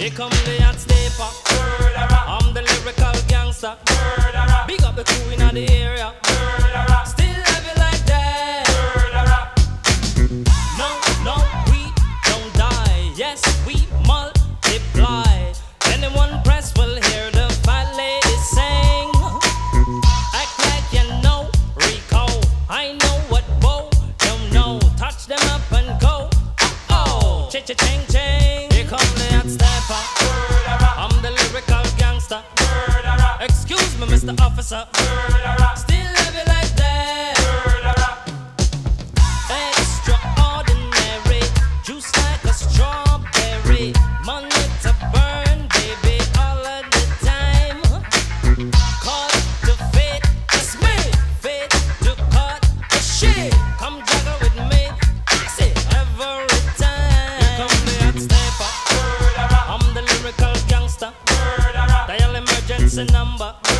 Here come the hot stepper. Murderer. I'm the lyrical gangster. Murderer. Big up the crew in the area. Murderer. Still have it. like cha cha ching ching. Here come the hot sniper. I'm the lyrical gangster. Excuse me, Mr. Officer. Still love you like that. a number.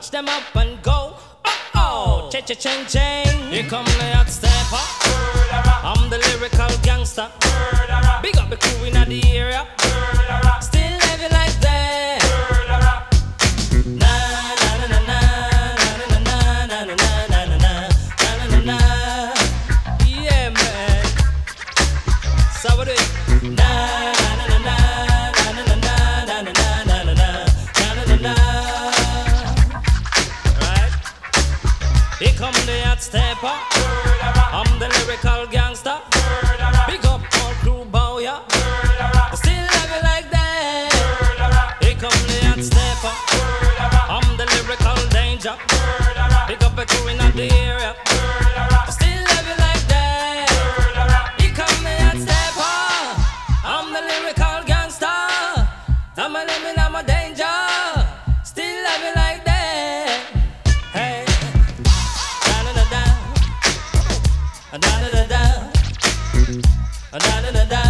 Catch them up and go. Oh oh, cha cha chang. ching. Here come the hot stepper. I'm the lyrical gangster. step up. na na na na